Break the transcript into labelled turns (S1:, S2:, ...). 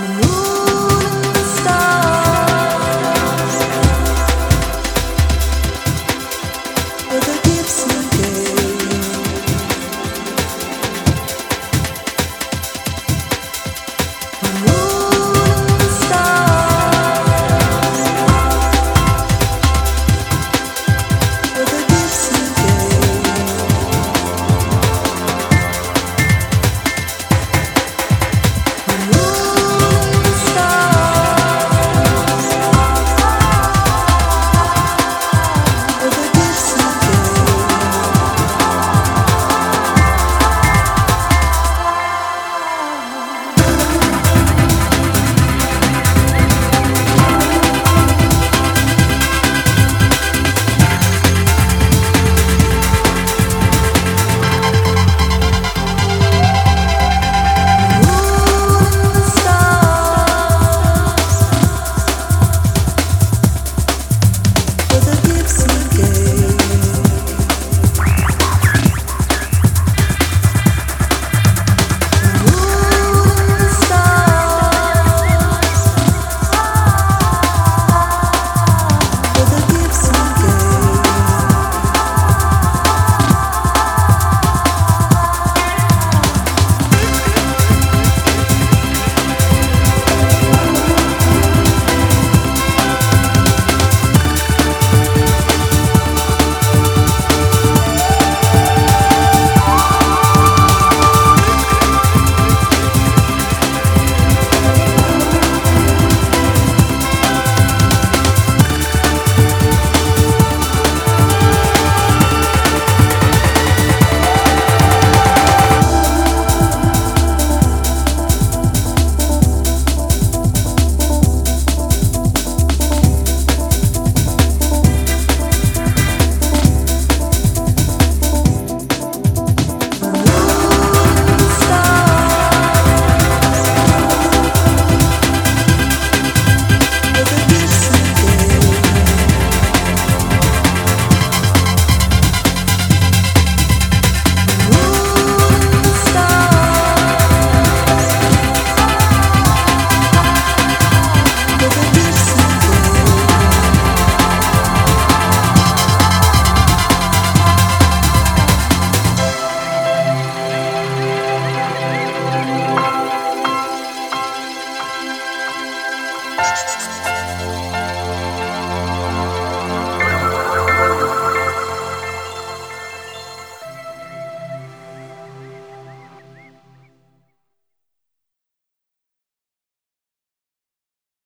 S1: menunggu